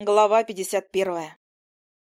Глава 51.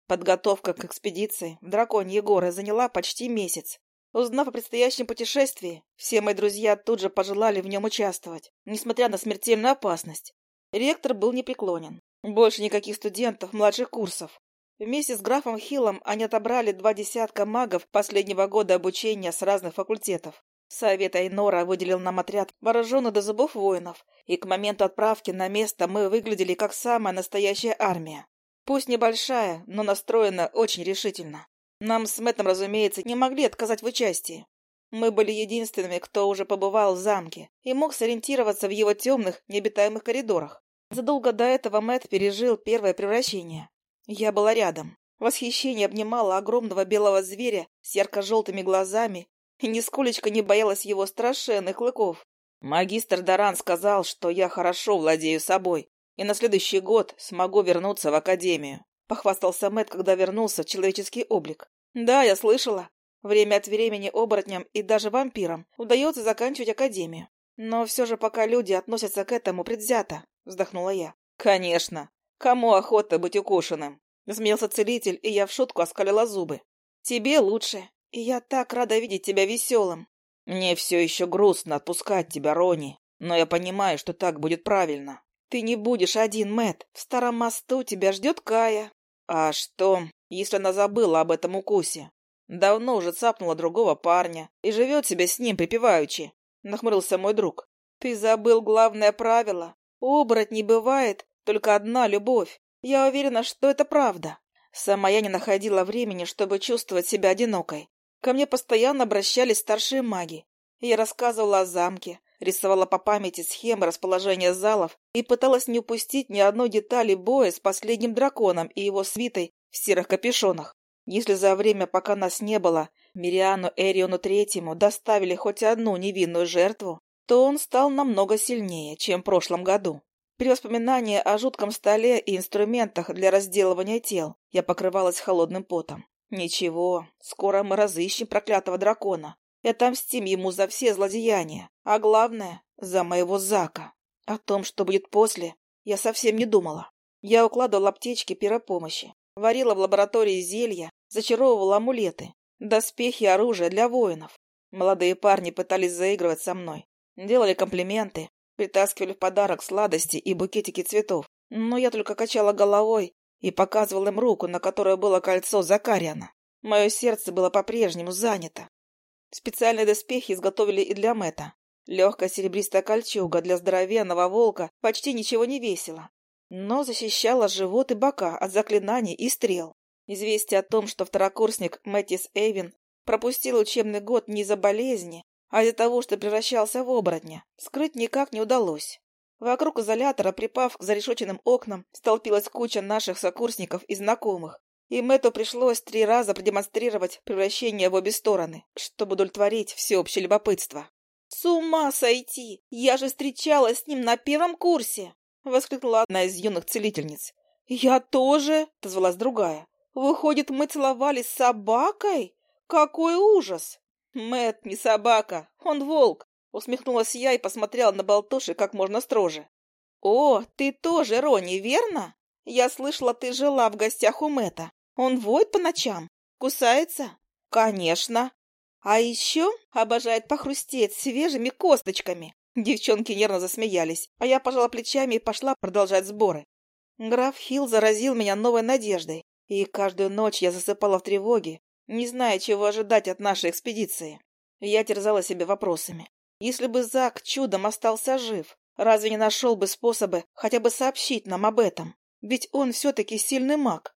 Подготовка к экспедиции в Драконьи горы заняла почти месяц. Узнав о предстоящем путешествии, все мои друзья тут же пожелали в нем участвовать, несмотря на смертельную опасность. Ректор был непреклонен. Больше никаких студентов младших курсов. Вместе с графом Хиллом они отобрали два десятка магов последнего года обучения с разных факультетов. Совет Айнора выделил нам отряд вооруженных до зубов воинов, и к моменту отправки на место мы выглядели как самая настоящая армия. Пусть небольшая, но настроена очень решительно. Нам с Мэттом, разумеется, не могли отказать в участии. Мы были единственными, кто уже побывал в замке и мог сориентироваться в его темных, необитаемых коридорах. Задолго до этого Мэтт пережил первое превращение. Я была рядом. Восхищение обнимало огромного белого зверя с ярко-желтыми глазами и нисколечко не боялась его страшенных клыков. Магистр Даран сказал, что я хорошо владею собой, и на следующий год смогу вернуться в академию. Похвастался Мэтт, когда вернулся в человеческий облик. Да, я слышала. Время от времени оборотням и даже вампирам удается заканчивать академию. Но все же пока люди относятся к этому предвзято, вздохнула я. Конечно. Кому охота быть укушенным? Смеялся целитель, и я в шутку оскалила зубы. Тебе лучше. И я так рада видеть тебя веселым. Мне все еще грустно отпускать тебя, Рони, но я понимаю, что так будет правильно. Ты не будешь один, Мэт. В старом мосту тебя ждет Кая. А что, если она забыла об этом укусе? Давно уже цапнула другого парня и живет себе с ним припеваючи. Нахмурился мой друг. Ты забыл главное правило. У не бывает только одна любовь. Я уверена, что это правда. Сама я не находила времени, чтобы чувствовать себя одинокой. Ко мне постоянно обращались старшие маги. Я рассказывала о замке, рисовала по памяти схемы расположения залов и пыталась не упустить ни одной детали боя с последним драконом и его свитой в серых капюшонах. Если за время, пока нас не было, Мириану Эриону Третьему доставили хоть одну невинную жертву, то он стал намного сильнее, чем в прошлом году. При воспоминании о жутком столе и инструментах для разделывания тел я покрывалась холодным потом. Ничего, скоро мы разыщем проклятого дракона и отомстим ему за все злодеяния, а главное — за моего Зака. О том, что будет после, я совсем не думала. Я укладывала аптечки пиропомощи, варила в лаборатории зелья, зачаровывала амулеты, доспехи и оружие для воинов. Молодые парни пытались заигрывать со мной, делали комплименты, притаскивали в подарок сладости и букетики цветов, но я только качала головой и показывал им руку, на которой было кольцо Закариана. Мое сердце было по-прежнему занято. Специальные доспехи изготовили и для Мэта. Легкая серебристая кольчуга для здоровенного волка почти ничего не весила, но защищала живот и бока от заклинаний и стрел. Известие о том, что второкурсник Мэттис Эйвин пропустил учебный год не из-за болезни, а из-за того, что превращался в оборотня, скрыть никак не удалось. Вокруг изолятора, припав к зарешоченным окнам, столпилась куча наших сокурсников и знакомых, и Мэтту пришлось три раза продемонстрировать превращение в обе стороны, чтобы удовлетворить всеобщее любопытство. «С ума сойти! Я же встречалась с ним на первом курсе!» — воскликнула одна из юных целительниц. «Я тоже!» — отозвалась другая. «Выходит, мы целовались с собакой? Какой ужас!» Мэт не собака, он волк!» Усмехнулась я и посмотрела на Болтуши как можно строже. «О, ты тоже Рони, верно? Я слышала, ты жила в гостях у Мэта. Он воет по ночам? Кусается?» «Конечно!» «А еще обожает похрустеть свежими косточками!» Девчонки нервно засмеялись, а я пожала плечами и пошла продолжать сборы. Граф Хилл заразил меня новой надеждой, и каждую ночь я засыпала в тревоге, не зная, чего ожидать от нашей экспедиции. Я терзала себя вопросами. Если бы Зак чудом остался жив, разве не нашел бы способы хотя бы сообщить нам об этом? Ведь он все-таки сильный маг.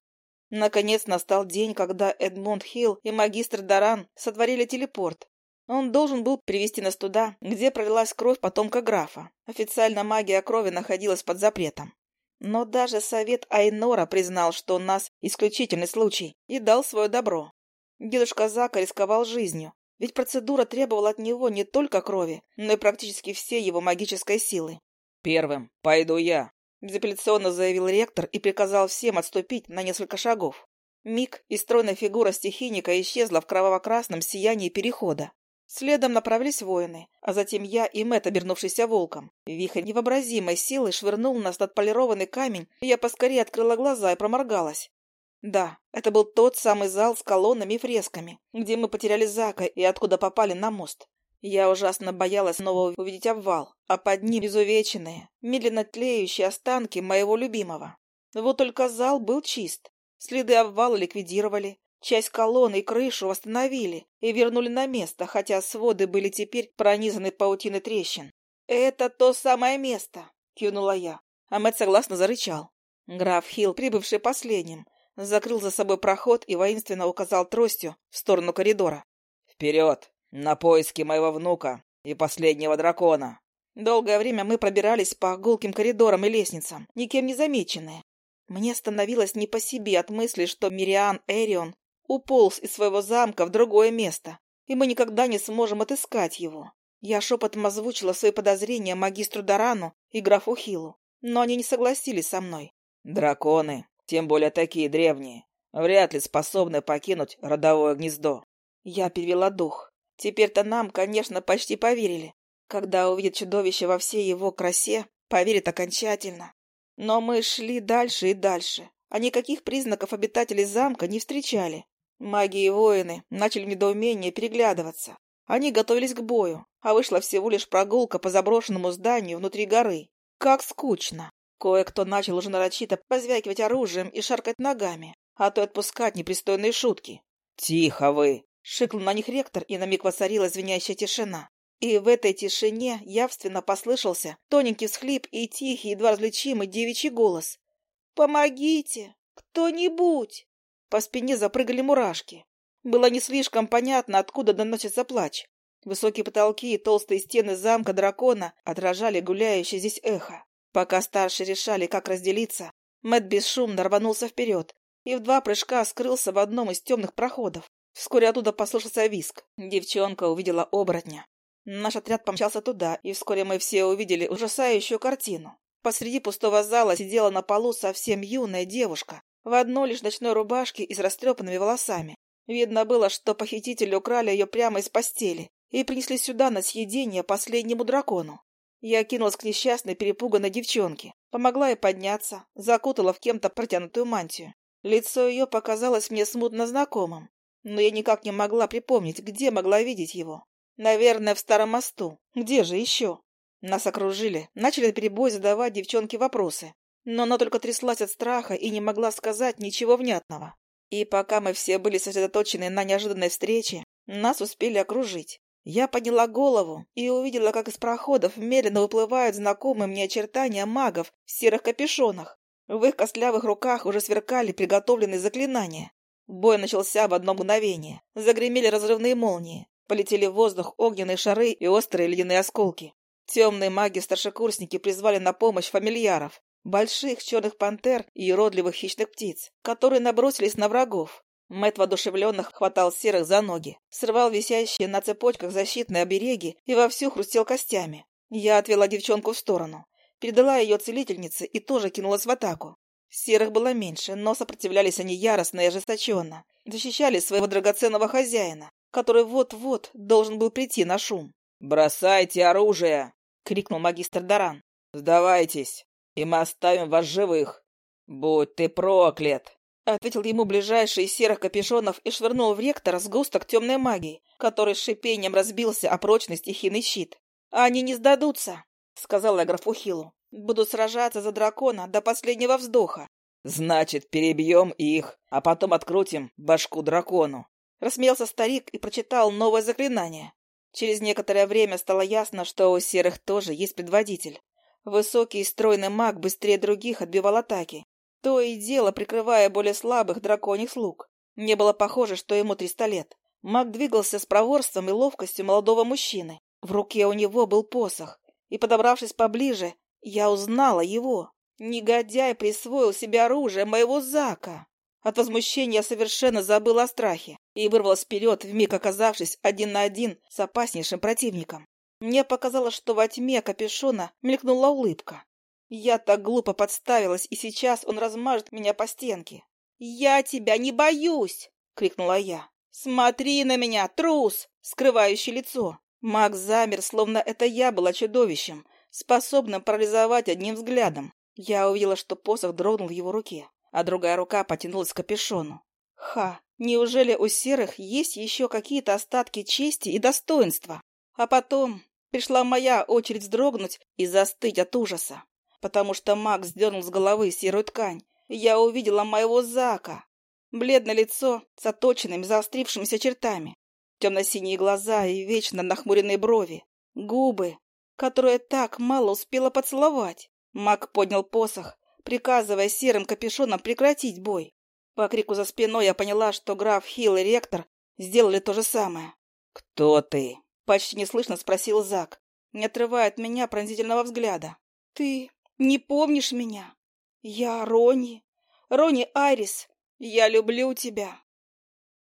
Наконец настал день, когда Эдмунд Хилл и магистр Даран сотворили телепорт. Он должен был привести нас туда, где пролилась кровь потомка графа. Официально магия крови находилась под запретом. Но даже совет Айнора признал, что у нас исключительный случай, и дал свое добро. Дедушка Зака рисковал жизнью, ведь процедура требовала от него не только крови, но и практически всей его магической силы. «Первым пойду я», — безапелляционно заявил ректор и приказал всем отступить на несколько шагов. Миг и стройная фигура стихийника исчезла в кроваво-красном сиянии перехода. Следом направились воины, а затем я и Мэтт, обернувшийся волком. Вихрь невообразимой силы швырнул нас над полированный камень, и я поскорее открыла глаза и проморгалась. Да, это был тот самый зал с колоннами и фресками, где мы потеряли Зака и откуда попали на мост. Я ужасно боялась снова увидеть обвал, а под ним изувеченные, медленно тлеющие останки моего любимого. Вот только зал был чист. Следы обвала ликвидировали, Часть колонны и крышу восстановили и вернули на место, хотя своды были теперь пронизаны паутиной трещин. «Это то самое место!» — кивнула я, а Мэтт согласно зарычал. Граф Хилл, прибывший последним, закрыл за собой проход и воинственно указал тростью в сторону коридора. «Вперед! На поиски моего внука и последнего дракона!» Долгое время мы пробирались по гулким коридорам и лестницам, никем не замеченные. Мне становилось не по себе от мысли, что Мириан Эрион уполз из своего замка в другое место, и мы никогда не сможем отыскать его. Я шепотом озвучила свои подозрения магистру Дарану и графу Хилу, но они не согласились со мной. «Драконы, тем более такие древние, вряд ли способны покинуть родовое гнездо». Я перевела дух. Теперь-то нам, конечно, почти поверили. Когда увидят чудовище во всей его красе, поверят окончательно. Но мы шли дальше и дальше, а никаких признаков обитателей замка не встречали. Маги и воины начали в недоумении переглядываться. Они готовились к бою, а вышла всего лишь прогулка по заброшенному зданию внутри горы. Как скучно! Кое-кто начал уже нарочито позвякивать оружием и шаркать ногами, а то отпускать непристойные шутки. «Тихо вы!» — шикнул на них ректор, и на миг воцарилась звенящая тишина. И в этой тишине явственно послышался тоненький всхлип и тихий, едва различимый девичий голос. «Помогите! Кто-нибудь!» По спине запрыгали мурашки. Было не слишком понятно, откуда доносится плач. Высокие потолки и толстые стены замка дракона отражали гуляющее здесь эхо. Пока старшие решали, как разделиться, Мэтт бесшумно рванулся вперед и в два прыжка скрылся в одном из темных проходов. Вскоре оттуда послышался виск. Девчонка увидела оборотня. Наш отряд помчался туда, и вскоре мы все увидели ужасающую картину. Посреди пустого зала сидела на полу совсем юная девушка в одной лишь ночной рубашке и с растрепанными волосами. Видно было, что похитители украли ее прямо из постели и принесли сюда на съедение последнему дракону. Я кинулась к несчастной, перепуганной девчонке, помогла ей подняться, закутала в кем-то протянутую мантию. Лицо ее показалось мне смутно знакомым, но я никак не могла припомнить, где могла видеть его. Наверное, в старом мосту. Где же еще? Нас окружили, начали перебой задавать девчонке вопросы но она только тряслась от страха и не могла сказать ничего внятного. И пока мы все были сосредоточены на неожиданной встрече, нас успели окружить. Я подняла голову и увидела, как из проходов медленно выплывают знакомые мне очертания магов в серых капюшонах. В их костлявых руках уже сверкали приготовленные заклинания. Бой начался в одно мгновение. Загремели разрывные молнии. Полетели в воздух огненные шары и острые ледяные осколки. Темные маги-старшекурсники призвали на помощь фамильяров больших черных пантер и уродливых хищных птиц, которые набросились на врагов. Мэт воодушевленно хватал серых за ноги, срывал висящие на цепочках защитные обереги и вовсю хрустел костями. Я отвела девчонку в сторону, передала ее целительнице и тоже кинулась в атаку. Серых было меньше, но сопротивлялись они яростно и ожесточенно. Защищали своего драгоценного хозяина, который вот-вот должен был прийти на шум. «Бросайте оружие!» — крикнул магистр Даран. «Сдавайтесь!» и мы оставим вас живых. Будь ты проклят!» Ответил ему ближайший из серых капюшонов и швырнул в ректора сгусток темной магии, который с шипением разбился о прочный стихийный щит. «Они не сдадутся», — сказала я графу Хилу. «Будут сражаться за дракона до последнего вздоха». «Значит, перебьем их, а потом открутим башку дракону», — рассмеялся старик и прочитал новое заклинание. Через некоторое время стало ясно, что у серых тоже есть предводитель. Высокий и стройный маг быстрее других отбивал атаки, то и дело прикрывая более слабых драконьих слуг. Не было похоже, что ему триста лет. Маг двигался с проворством и ловкостью молодого мужчины. В руке у него был посох, и, подобравшись поближе, я узнала его. Негодяй присвоил себе оружие моего Зака. От возмущения я совершенно забыла о страхе и вырвалась вперед, вмиг оказавшись один на один с опаснейшим противником. Мне показалось, что во тьме капюшона мелькнула улыбка. Я так глупо подставилась, и сейчас он размажет меня по стенке. «Я тебя не боюсь!» — крикнула я. «Смотри на меня, трус!» скрывающий лицо. Макс замер, словно это я была чудовищем, способным парализовать одним взглядом. Я увидела, что посох дрогнул в его руке, а другая рука потянулась к капюшону. Ха, неужели у серых есть еще какие-то остатки чести и достоинства? А потом пришла моя очередь вздрогнуть и застыть от ужаса, потому что Макс сдернул с головы серую ткань, я увидела моего Зака. Бледное лицо с оточенными заострившимися чертами, темно-синие глаза и вечно нахмуренные брови, губы, которые так мало успела поцеловать. Мак поднял посох, приказывая серым капюшонам прекратить бой. По крику за спиной я поняла, что граф Хилл и ректор сделали то же самое. «Кто ты?» — почти неслышно спросил Зак, не отрывая от меня пронзительного взгляда. «Ты не помнишь меня? Я Рони. Рони Айрис. Я люблю тебя».